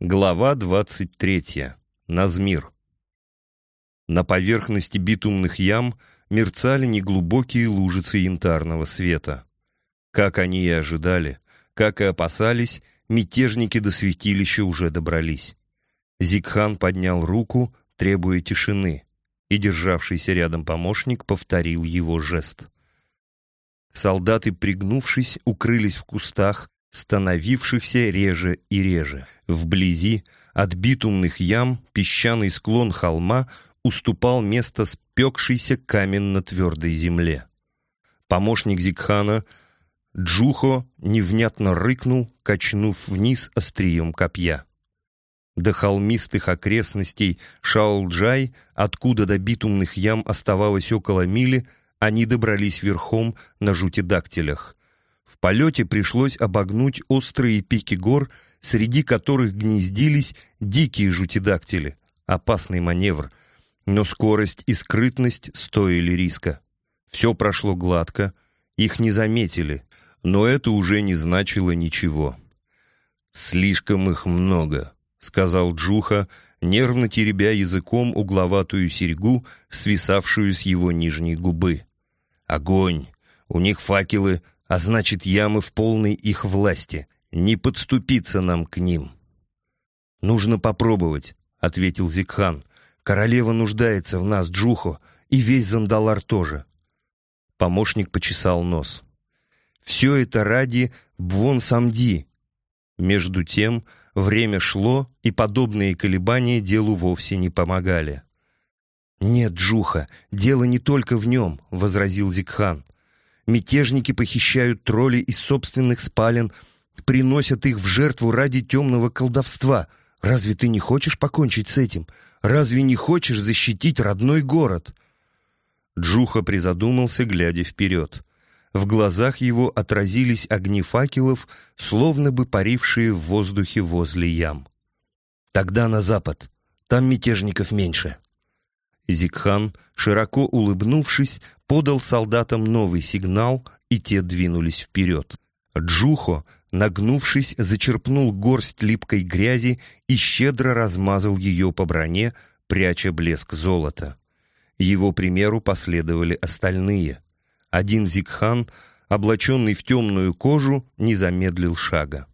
Глава 23. Назмир. На поверхности битумных ям мерцали неглубокие лужицы янтарного света. Как они и ожидали, как и опасались, мятежники до святилища уже добрались. Зикхан поднял руку, требуя тишины, и державшийся рядом помощник повторил его жест. Солдаты, пригнувшись, укрылись в кустах, становившихся реже и реже. Вблизи от битумных ям песчаный склон холма уступал место спекшейся каменно-твердой земле. Помощник Зикхана Джухо невнятно рыкнул, качнув вниз острием копья. До холмистых окрестностей Шаолджай, откуда до битумных ям оставалось около мили, они добрались верхом на жутидактилях. В полете пришлось обогнуть острые пики гор, среди которых гнездились дикие жутидактили. Опасный маневр. Но скорость и скрытность стоили риска. Все прошло гладко, их не заметили, но это уже не значило ничего. «Слишком их много», — сказал Джуха, нервно теребя языком угловатую серьгу, свисавшую с его нижней губы. «Огонь! У них факелы, а значит, ямы в полной их власти. Не подступиться нам к ним. «Нужно попробовать», — ответил Зикхан. «Королева нуждается в нас, Джухо, и весь Зандалар тоже». Помощник почесал нос. «Все это ради Бвон-Самди». Между тем, время шло, и подобные колебания делу вовсе не помогали. «Нет, Джуха, дело не только в нем», — возразил Зикхан. Мятежники похищают тролли из собственных спален, приносят их в жертву ради темного колдовства. Разве ты не хочешь покончить с этим? Разве не хочешь защитить родной город?» Джуха призадумался, глядя вперед. В глазах его отразились огни факелов, словно бы парившие в воздухе возле ям. «Тогда на запад. Там мятежников меньше». Зикхан, широко улыбнувшись, подал солдатам новый сигнал, и те двинулись вперед. Джухо, нагнувшись, зачерпнул горсть липкой грязи и щедро размазал ее по броне, пряча блеск золота. Его примеру последовали остальные. Один Зикхан, облаченный в темную кожу, не замедлил шага.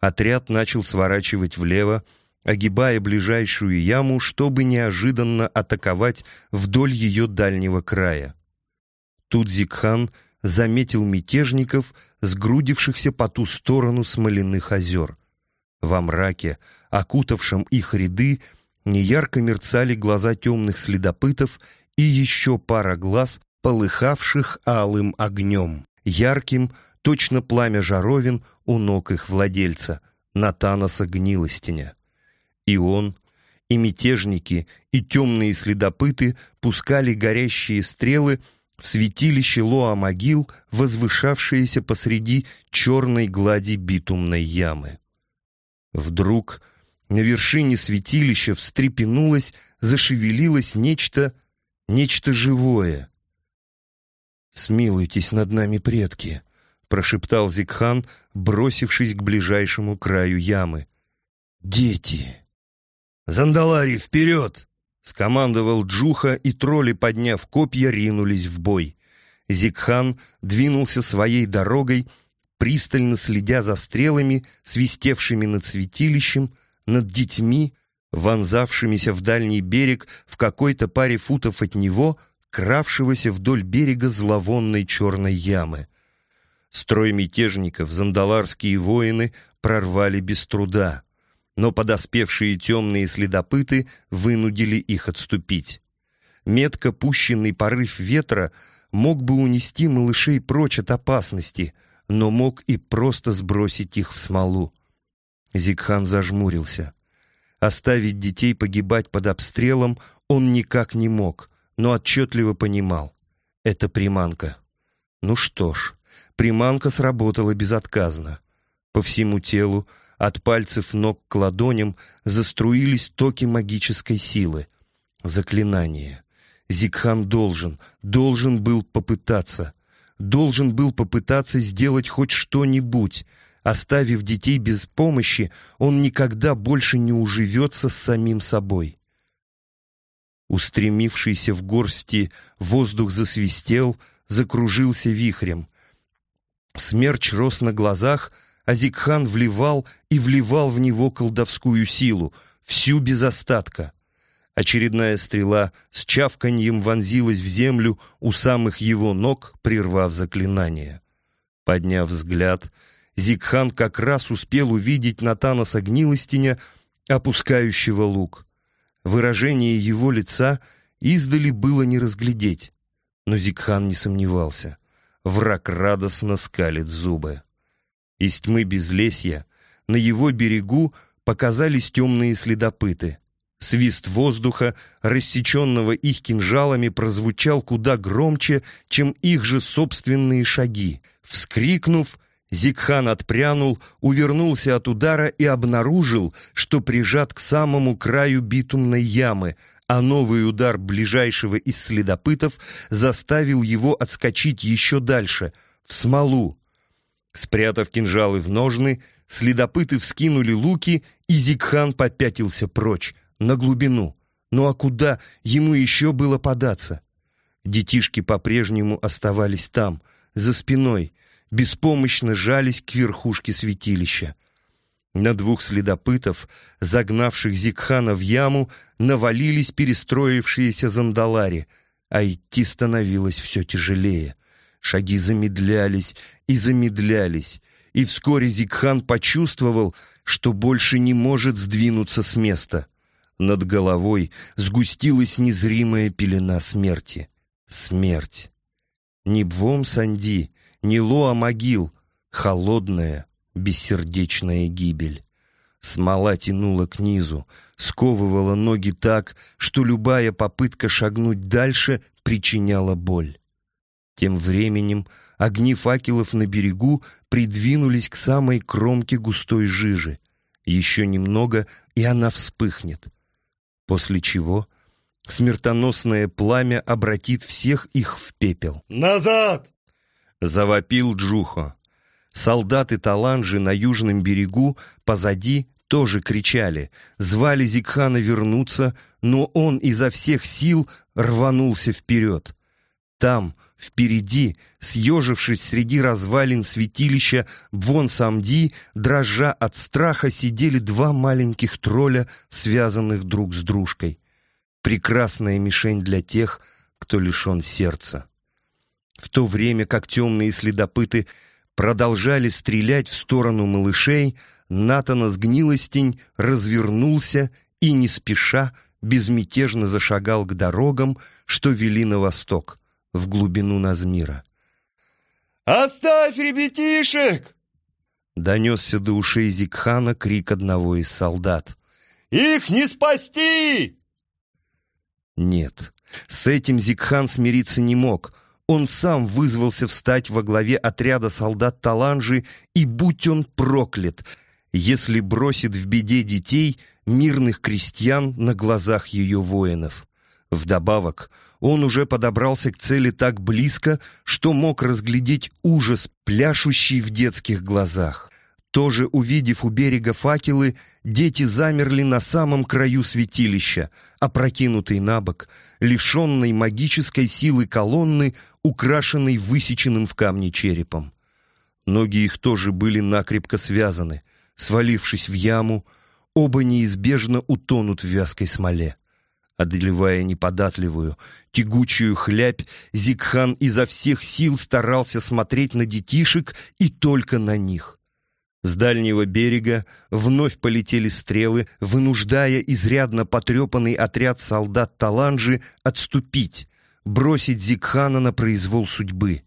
Отряд начал сворачивать влево, огибая ближайшую яму, чтобы неожиданно атаковать вдоль ее дальнего края. Тут Зикхан заметил мятежников, сгрудившихся по ту сторону смоляных озер. Во мраке, окутавшем их ряды, неярко мерцали глаза темных следопытов и еще пара глаз, полыхавших алым огнем, ярким, точно пламя жаровин у ног их владельца, Натанаса Гнилостиня. И он, и мятежники, и темные следопыты пускали горящие стрелы в святилище Лоа-могил, возвышавшееся посреди черной глади битумной ямы. Вдруг на вершине святилища встрепенулось, зашевелилось нечто, нечто живое. «Смилуйтесь над нами, предки», — прошептал Зикхан, бросившись к ближайшему краю ямы. «Дети!» «Зандалари, вперед!» — скомандовал Джуха, и тролли, подняв копья, ринулись в бой. Зикхан двинулся своей дорогой, пристально следя за стрелами, свистевшими над святилищем, над детьми, вонзавшимися в дальний берег в какой-то паре футов от него, кравшегося вдоль берега зловонной черной ямы. Строй мятежников зандаларские воины прорвали без труда но подоспевшие темные следопыты вынудили их отступить. Метко пущенный порыв ветра мог бы унести малышей прочь от опасности, но мог и просто сбросить их в смолу. Зигхан зажмурился. Оставить детей погибать под обстрелом он никак не мог, но отчетливо понимал — это приманка. Ну что ж, приманка сработала безотказно. По всему телу от пальцев ног к ладоням заструились токи магической силы. Заклинание. Зикхан должен, должен был попытаться. Должен был попытаться сделать хоть что-нибудь. Оставив детей без помощи, он никогда больше не уживется с самим собой. Устремившийся в горсти воздух засвистел, закружился вихрем. Смерч рос на глазах, а Зикхан вливал и вливал в него колдовскую силу, всю без остатка. Очередная стрела с чавканьем вонзилась в землю у самых его ног, прервав заклинание. Подняв взгляд, Зикхан как раз успел увидеть Натанаса Гнилостиня, опускающего лук. Выражение его лица издали было не разглядеть, но Зикхан не сомневался. Враг радостно скалит зубы. Из тьмы безлесья на его берегу показались темные следопыты. Свист воздуха, рассеченного их кинжалами, прозвучал куда громче, чем их же собственные шаги. Вскрикнув, Зикхан отпрянул, увернулся от удара и обнаружил, что прижат к самому краю битумной ямы, а новый удар ближайшего из следопытов заставил его отскочить еще дальше, в смолу. Спрятав кинжалы в ножны, следопыты вскинули луки, и Зикхан попятился прочь, на глубину. Ну а куда ему еще было податься? Детишки по-прежнему оставались там, за спиной, беспомощно жались к верхушке святилища. На двух следопытов, загнавших Зикхана в яму, навалились перестроившиеся зандалари, а идти становилось все тяжелее. Шаги замедлялись и замедлялись, и вскоре Зикхан почувствовал, что больше не может сдвинуться с места. Над головой сгустилась незримая пелена смерти. Смерть. Ни Бвом Санди, ни Лоа могил, холодная, бессердечная гибель. Смола тянула к низу, сковывала ноги так, что любая попытка шагнуть дальше причиняла боль. Тем временем огни факелов на берегу придвинулись к самой кромке густой жижи. Еще немного, и она вспыхнет. После чего смертоносное пламя обратит всех их в пепел. «Назад!» — завопил Джухо. Солдаты Таланжи на южном берегу позади тоже кричали, звали Зикхана вернуться, но он изо всех сил рванулся вперед. Там, впереди, съежившись среди развалин святилища Бвон-Самди, дрожа от страха, сидели два маленьких тролля, связанных друг с дружкой. Прекрасная мишень для тех, кто лишен сердца. В то время как темные следопыты продолжали стрелять в сторону малышей, Натанас Гнилостень развернулся и, не спеша, безмятежно зашагал к дорогам, что вели на восток, в глубину Назмира. «Оставь ребятишек!» Донесся до ушей Зикхана крик одного из солдат. «Их не спасти!» Нет, с этим Зикхан смириться не мог. Он сам вызвался встать во главе отряда солдат Таланжи, и будь он проклят, если бросит в беде детей, мирных крестьян на глазах ее воинов. Вдобавок, он уже подобрался к цели так близко, что мог разглядеть ужас, пляшущий в детских глазах. Тоже увидев у берега факелы, дети замерли на самом краю святилища, опрокинутый на бок, лишенной магической силы колонны, украшенной высеченным в камне черепом. Ноги их тоже были накрепко связаны. Свалившись в яму, оба неизбежно утонут в вязкой смоле. Одолевая неподатливую, тягучую хлябь, Зикхан изо всех сил старался смотреть на детишек и только на них. С дальнего берега вновь полетели стрелы, вынуждая изрядно потрепанный отряд солдат Таланжи отступить, бросить Зикхана на произвол судьбы.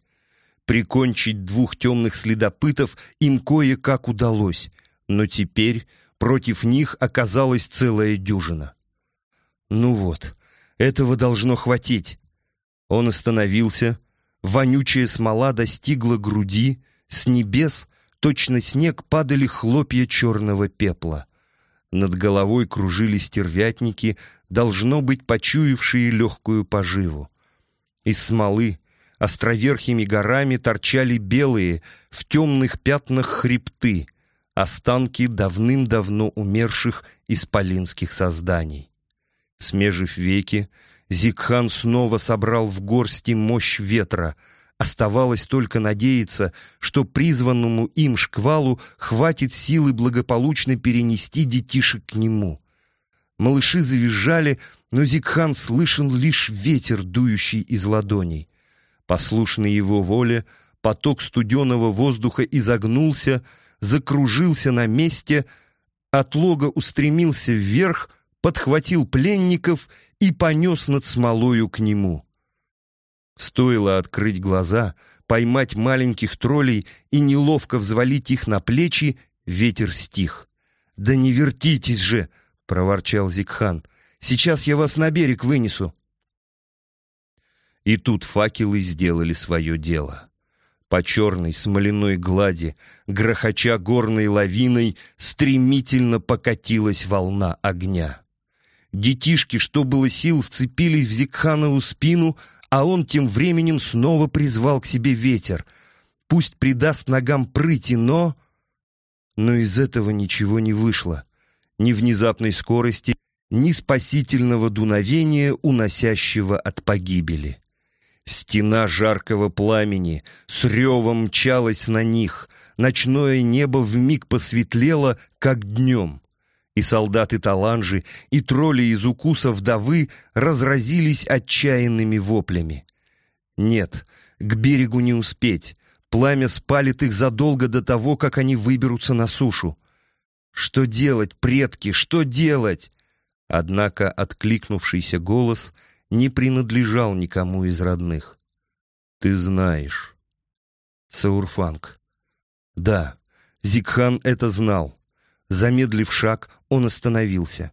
Прикончить двух темных следопытов им кое-как удалось, но теперь против них оказалась целая дюжина. Ну вот, этого должно хватить. Он остановился, вонючая смола достигла груди, с небес — Точно снег падали хлопья черного пепла. Над головой кружили стервятники, должно быть, почуявшие легкую поживу. Из смолы, Островерхими горами торчали белые, в темных пятнах хребты, останки давным-давно умерших исполинских созданий. Смежив веки, Зикхан снова собрал в горсти мощь ветра. Оставалось только надеяться, что призванному им шквалу хватит силы благополучно перенести детишек к нему. Малыши завизжали, но Зикхан слышал лишь ветер, дующий из ладоней. Послушный его воле, поток студеного воздуха изогнулся, закружился на месте, от лога устремился вверх, подхватил пленников и понес над смолою к нему. Стоило открыть глаза, поймать маленьких троллей и неловко взвалить их на плечи, ветер стих. «Да не вертитесь же!» — проворчал Зикхан. «Сейчас я вас на берег вынесу». И тут факелы сделали свое дело. По черной смоляной глади, грохоча горной лавиной, стремительно покатилась волна огня. Детишки, что было сил, вцепились в Зикханову спину, а он тем временем снова призвал к себе ветер. Пусть придаст ногам прыти, но... Но из этого ничего не вышло. Ни внезапной скорости, ни спасительного дуновения, уносящего от погибели. Стена жаркого пламени с ревом мчалась на них, ночное небо вмиг посветлело, как днем. И солдаты Таланжи, и тролли из укуса вдовы разразились отчаянными воплями. Нет, к берегу не успеть. Пламя спалит их задолго до того, как они выберутся на сушу. Что делать, предки, что делать? Однако откликнувшийся голос — не принадлежал никому из родных. Ты знаешь. Саурфанг. Да, Зикхан это знал. Замедлив шаг, он остановился.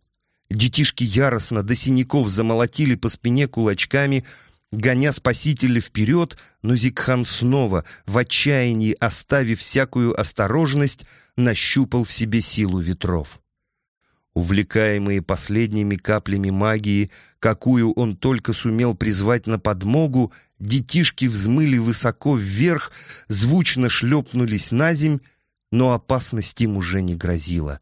Детишки яростно до синяков замолотили по спине кулачками, гоня спасителя вперед, но Зикхан снова, в отчаянии оставив всякую осторожность, нащупал в себе силу ветров. Увлекаемые последними каплями магии, какую он только сумел призвать на подмогу, детишки взмыли высоко вверх, звучно шлепнулись на земь, но опасность им уже не грозила.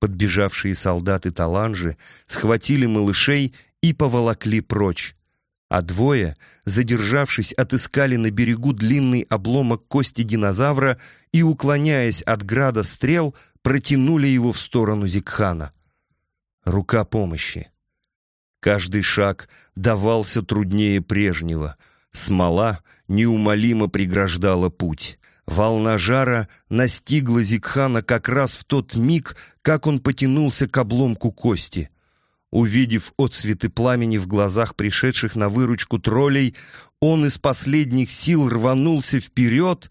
Подбежавшие солдаты Таланжи схватили малышей и поволокли прочь, а двое, задержавшись, отыскали на берегу длинный обломок кости динозавра и, уклоняясь от града стрел, протянули его в сторону Зикхана. Рука помощи. Каждый шаг давался труднее прежнего. Смола неумолимо преграждала путь. Волна жара настигла Зикхана как раз в тот миг, как он потянулся к обломку кости. Увидев отсветы пламени в глазах пришедших на выручку троллей, он из последних сил рванулся вперед,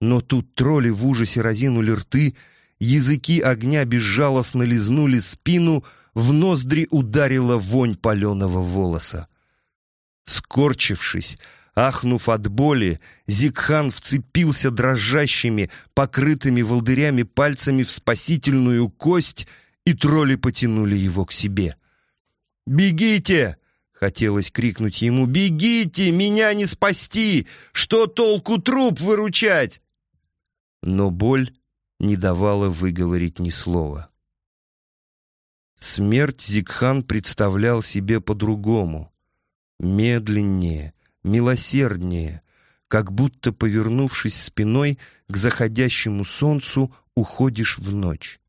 но тут тролли в ужасе разинули рты языки огня безжалостно лизнули спину, в ноздри ударила вонь паленого волоса. Скорчившись, ахнув от боли, Зикхан вцепился дрожащими, покрытыми волдырями пальцами в спасительную кость, и тролли потянули его к себе. «Бегите!» — хотелось крикнуть ему. «Бегите! Меня не спасти! Что толку труп выручать?» Но боль не давала выговорить ни слова. Смерть Зикхан представлял себе по-другому, медленнее, милосерднее, как будто, повернувшись спиной к заходящему солнцу, уходишь в ночь.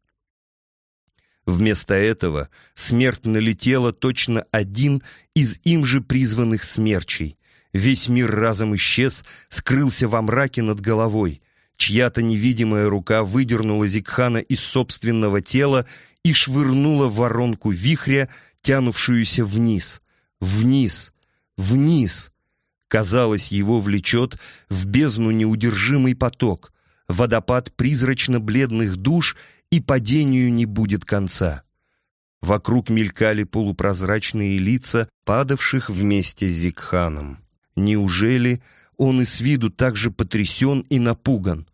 Вместо этого смерть налетела точно один из им же призванных смерчей. Весь мир разом исчез, скрылся во мраке над головой. Чья-то невидимая рука выдернула Зикхана из собственного тела и швырнула в воронку вихря, тянувшуюся вниз, вниз, вниз. Казалось, его влечет в бездну неудержимый поток, водопад призрачно-бледных душ, и падению не будет конца. Вокруг мелькали полупрозрачные лица, падавших вместе с Зикханом. Неужели он и с виду также потрясен и напуган.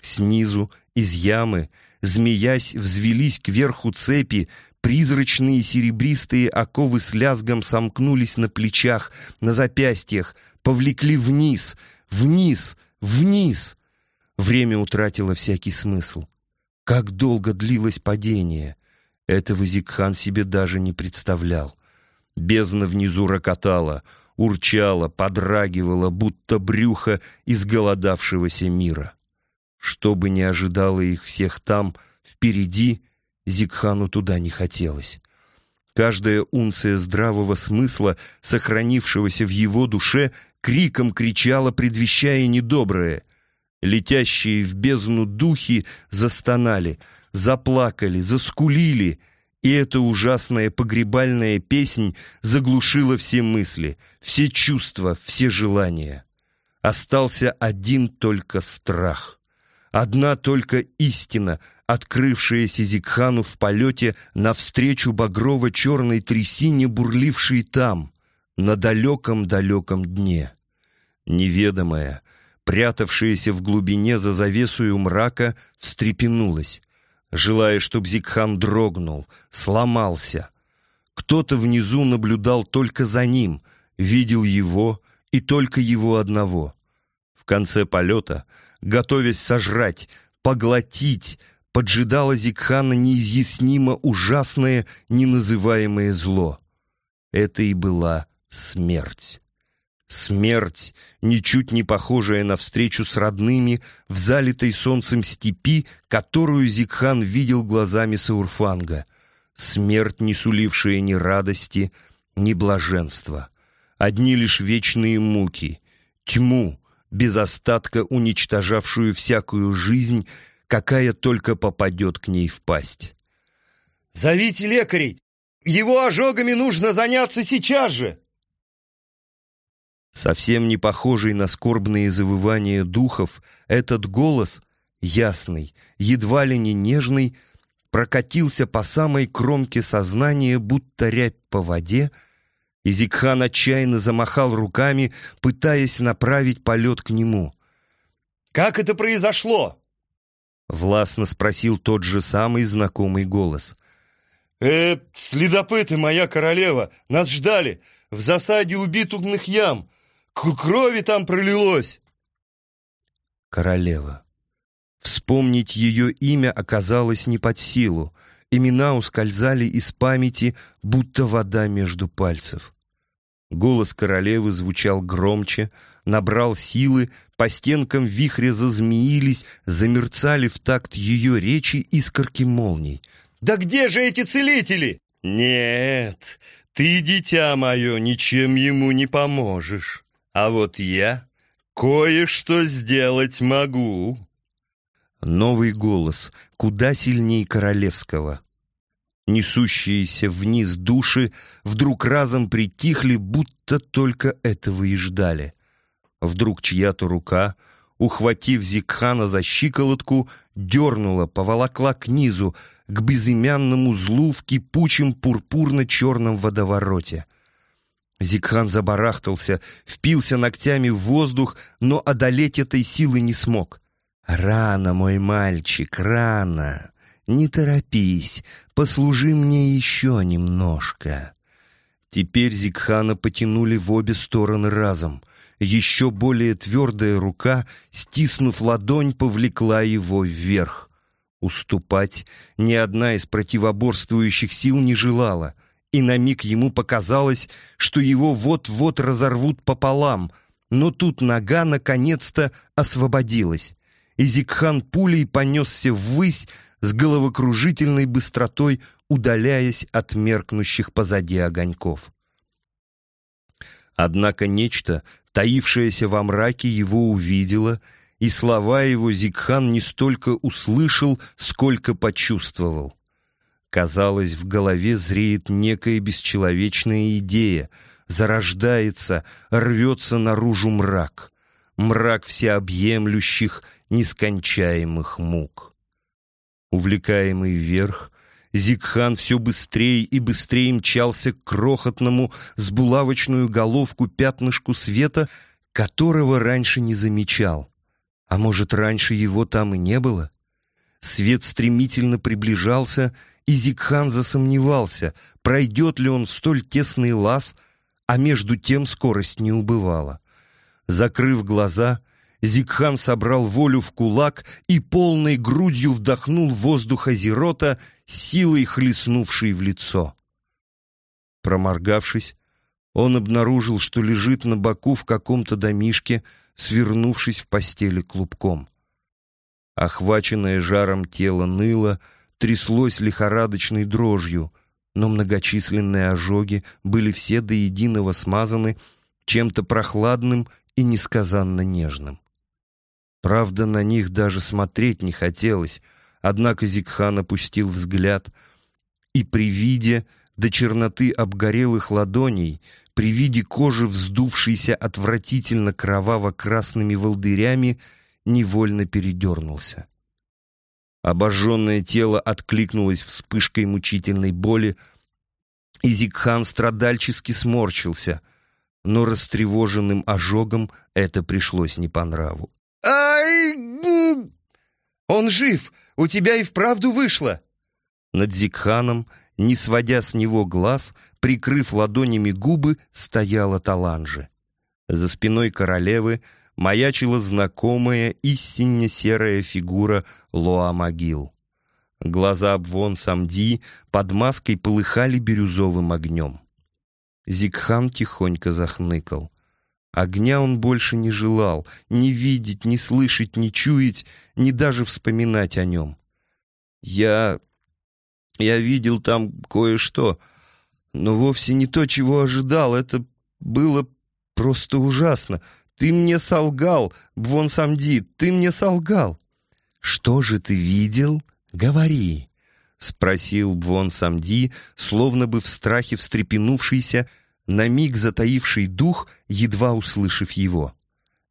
Снизу, из ямы, змеясь, взвелись кверху цепи, Призрачные серебристые оковы с лязгом сомкнулись на плечах, на запястьях, повлекли вниз, вниз, вниз. Время утратило всякий смысл. Как долго длилось падение? Этого Зикхан себе даже не представлял. Бездна внизу рокотала, урчала, подрагивала, будто брюхо изголодавшегося мира. Что бы ни ожидало их всех там, впереди, Зикхану туда не хотелось. Каждая унция здравого смысла, сохранившегося в его душе, криком кричала, предвещая недоброе. Летящие в бездну духи застонали, заплакали, заскулили, и эта ужасная погребальная песнь заглушила все мысли, все чувства, все желания. Остался один только страх. Одна только истина, открывшаяся Зикхану в полете навстречу багрово-черной трясине, бурлившей там, на далеком-далеком дне. Неведомая, прятавшаяся в глубине за завесую мрака, встрепенулась, желая, чтоб Зикхан дрогнул, сломался. Кто-то внизу наблюдал только за ним, видел его и только его одного. В конце полета — готовясь сожрать, поглотить, поджидало Зикхана неизъяснимо ужасное, неназываемое зло. Это и была смерть. Смерть, ничуть не похожая на встречу с родными в залитой солнцем степи, которую Зикхан видел глазами Саурфанга. Смерть, не сулившая ни радости, ни блаженства. Одни лишь вечные муки, тьму, без остатка уничтожавшую всякую жизнь, какая только попадет к ней в пасть. «Зовите лекарей! Его ожогами нужно заняться сейчас же!» Совсем не похожий на скорбные завывания духов, этот голос, ясный, едва ли не нежный, прокатился по самой кромке сознания, будто рябь по воде — и Зикхан отчаянно замахал руками, пытаясь направить полет к нему. «Как это произошло?» Властно спросил тот же самый знакомый голос. «Э, следопыты, моя королева, нас ждали в засаде убитых ям. К крови там пролилось!» Королева. Вспомнить ее имя оказалось не под силу. Имена ускользали из памяти, будто вода между пальцев. Голос королевы звучал громче, набрал силы, по стенкам вихря зазмеились, замерцали в такт ее речи искорки молний. «Да где же эти целители?» «Нет, ты, дитя мое, ничем ему не поможешь. А вот я кое-что сделать могу». Новый голос, куда сильней королевского. Несущиеся вниз души вдруг разом притихли, будто только этого и ждали. Вдруг чья-то рука, ухватив Зикхана за щиколотку, дернула, поволокла к низу, к безымянному злу в кипучем пурпурно-черном водовороте. Зикхан забарахтался, впился ногтями в воздух, но одолеть этой силы не смог. «Рано, мой мальчик, рано!» «Не торопись, послужи мне еще немножко». Теперь Зикхана потянули в обе стороны разом. Еще более твердая рука, стиснув ладонь, повлекла его вверх. Уступать ни одна из противоборствующих сил не желала, и на миг ему показалось, что его вот-вот разорвут пополам, но тут нога наконец-то освободилась, и Зикхан пулей понесся ввысь, с головокружительной быстротой удаляясь от меркнущих позади огоньков. Однако нечто, таившееся во мраке, его увидело, и слова его Зикхан не столько услышал, сколько почувствовал. Казалось, в голове зреет некая бесчеловечная идея, зарождается, рвется наружу мрак, мрак всеобъемлющих, нескончаемых мук. Увлекаемый вверх, Зигхан все быстрее и быстрее мчался к крохотному с булавочную головку пятнышку света, которого раньше не замечал. А может, раньше его там и не было? Свет стремительно приближался, и Зикхан засомневался, пройдет ли он столь тесный лаз, а между тем скорость не убывала. Закрыв глаза, Зикхан собрал волю в кулак и полной грудью вдохнул воздух Азерота, силой хлестнувшей в лицо. Проморгавшись, он обнаружил, что лежит на боку в каком-то домишке, свернувшись в постели клубком. Охваченное жаром тело ныло, тряслось лихорадочной дрожью, но многочисленные ожоги были все до единого смазаны чем-то прохладным и несказанно нежным. Правда, на них даже смотреть не хотелось, однако Зикхан опустил взгляд, и при виде до черноты обгорелых ладоней, при виде кожи, вздувшейся отвратительно кроваво-красными волдырями, невольно передернулся. Обожженное тело откликнулось вспышкой мучительной боли, и Зикхан страдальчески сморщился, но растревоженным ожогом это пришлось не по нраву. «Ай! Он жив! У тебя и вправду вышло!» Над Зикханом, не сводя с него глаз, прикрыв ладонями губы, стояла Таланжи. За спиной королевы маячила знакомая истинно серая фигура Лоа-могил. Глаза Обвон Самди под маской полыхали бирюзовым огнем. Зикхан тихонько захныкал. Огня он больше не желал, ни видеть, ни слышать, ни чуять, ни даже вспоминать о нем. «Я... я видел там кое-что, но вовсе не то, чего ожидал. Это было просто ужасно. Ты мне солгал, Бвон Самди, ты мне солгал!» «Что же ты видел? Говори!» — спросил Бвон Самди, словно бы в страхе встрепенувшийся, на миг затаивший дух, едва услышав его.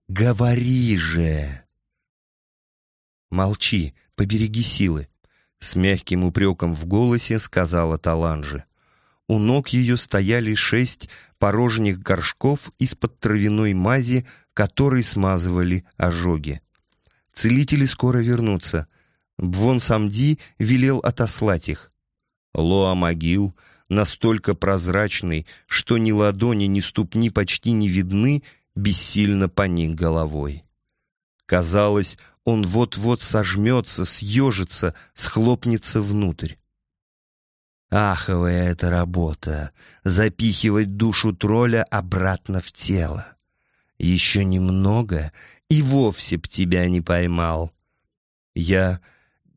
«Говори же!» «Молчи, побереги силы», — с мягким упреком в голосе сказала Таланжи. У ног ее стояли шесть порожних горшков из-под травяной мази, которые смазывали ожоги. Целители скоро вернутся. Бвон Самди велел отослать их. Лоа могил настолько прозрачный, что ни ладони, ни ступни почти не видны, бессильно поник головой. Казалось, он вот-вот сожмется, съежится, схлопнется внутрь. Аховая эта работа — запихивать душу тролля обратно в тело. Еще немного, и вовсе б тебя не поймал. Я...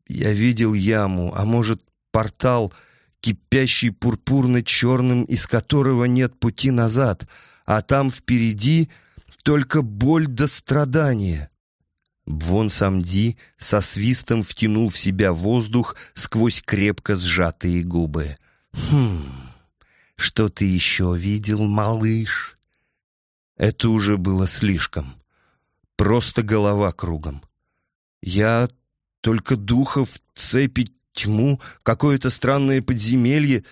я видел яму, а может, портал — кипящий пурпурно-черным, из которого нет пути назад, а там впереди только боль до страдания. Бвон Самди со свистом втянул в себя воздух сквозь крепко сжатые губы. «Хм, что ты еще видел, малыш?» Это уже было слишком. Просто голова кругом. Я только духов цепи тьму, какое-то странное подземелье,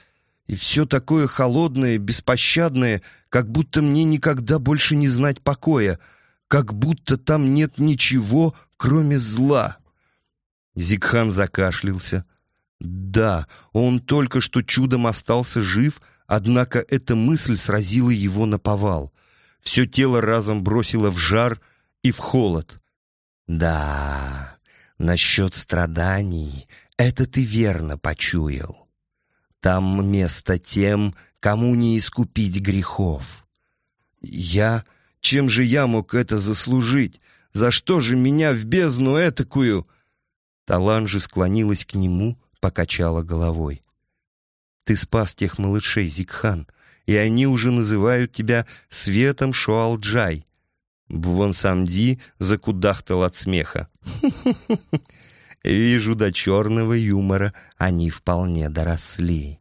и все такое холодное, беспощадное, как будто мне никогда больше не знать покоя, как будто там нет ничего, кроме зла. Зикхан закашлялся. Да, он только что чудом остался жив, однако эта мысль сразила его на повал. Все тело разом бросило в жар и в холод. Да, насчет страданий это ты верно почуял. Там место тем, кому не искупить грехов. Я? Чем же я мог это заслужить? За что же меня в бездну этакую?» Таланжи склонилась к нему, покачала головой. «Ты спас тех малышей, Зикхан, и они уже называют тебя Светом Шуалджай». Бвон Самди закудахтал от смеха. Вижу, до черного юмора они вполне доросли.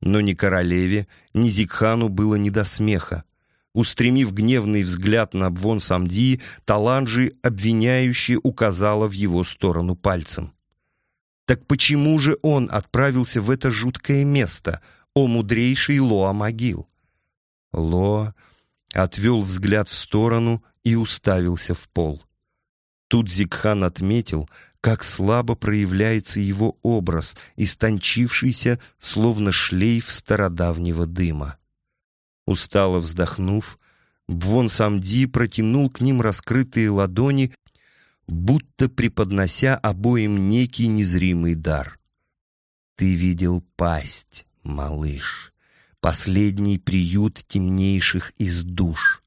Но ни королеве, ни Зикхану было не до смеха. Устремив гневный взгляд на обвон Самди, Таланджи обвиняюще указала в его сторону пальцем. Так почему же он отправился в это жуткое место, о мудрейший Лоа могил? Лоа отвел взгляд в сторону и уставился в пол. Тут Зикхан отметил, как слабо проявляется его образ, истончившийся, словно шлейф стародавнего дыма. Устало вздохнув, Бвон Самди протянул к ним раскрытые ладони, будто преподнося обоим некий незримый дар. «Ты видел пасть, малыш, последний приют темнейших из душ.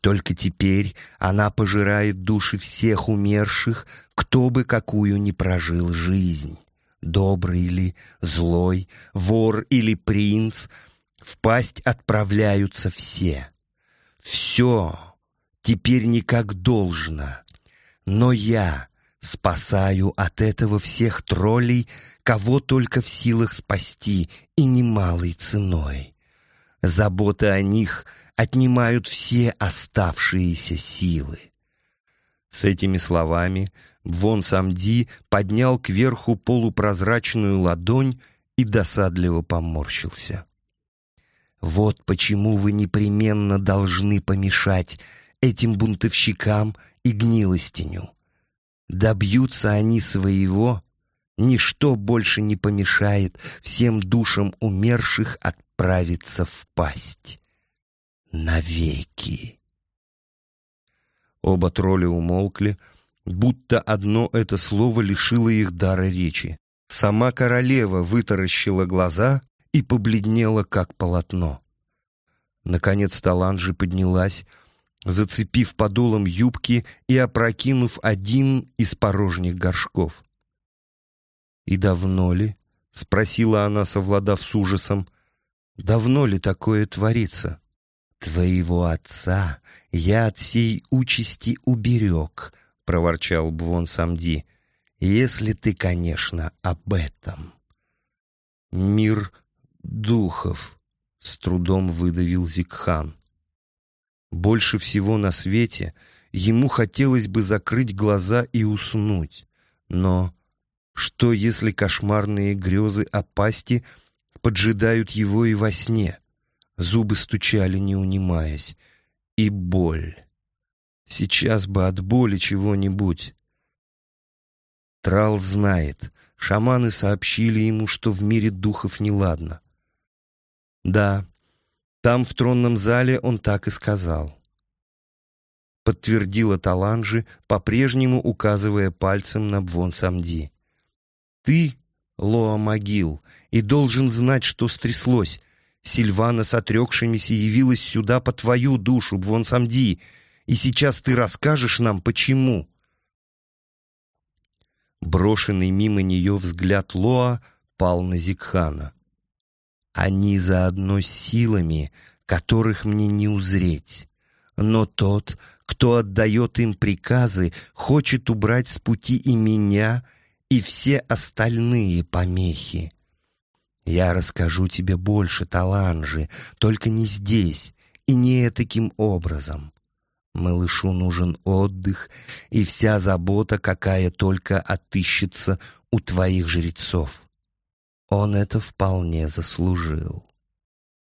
Только теперь она пожирает души всех умерших, кто бы какую ни прожил жизнь. Добрый или злой, вор или принц, в пасть отправляются все. Все теперь не как должно. Но я спасаю от этого всех троллей, кого только в силах спасти, и немалой ценой. Заботы о них отнимают все оставшиеся силы. С этими словами Вон Самди поднял кверху полупрозрачную ладонь и досадливо поморщился. Вот почему вы непременно должны помешать этим бунтовщикам и гнилостеню. Добьются они своего, ничто больше не помешает всем душам умерших отправиться в пасть. Навеки. Оба тролля умолкли, будто одно это слово лишило их дара речи. Сама королева вытаращила глаза и побледнела, как полотно. Наконец Таланжи поднялась, зацепив подолом юбки и опрокинув один из порожних горшков. «И давно ли?» — спросила она, совладав с ужасом. «Давно ли такое творится?» «Твоего отца я от всей участи уберег», — проворчал Бвон Самди. «Если ты, конечно, об этом». «Мир духов», — с трудом выдавил Зикхан. Больше всего на свете ему хотелось бы закрыть глаза и уснуть. Но что, если кошмарные грезы о пасти поджидают его и во сне? Зубы стучали, не унимаясь. И боль. Сейчас бы от боли чего-нибудь. Трал знает. Шаманы сообщили ему, что в мире духов неладно. Да, там, в тронном зале, он так и сказал. Подтвердила Таланжи, по-прежнему указывая пальцем на Бвон Самди. «Ты, Лоа Могил, и должен знать, что стряслось. Сильвана с отрекшимися явилась сюда по твою душу, Бвон Самди, и сейчас ты расскажешь нам, почему». Брошенный мимо нее взгляд Лоа пал на Зикхана. Они заодно с силами, которых мне не узреть. Но тот, кто отдает им приказы, хочет убрать с пути и меня, и все остальные помехи. Я расскажу тебе больше, Таланжи, только не здесь и не таким образом. Малышу нужен отдых и вся забота, какая только отыщется у твоих жрецов. Он это вполне заслужил.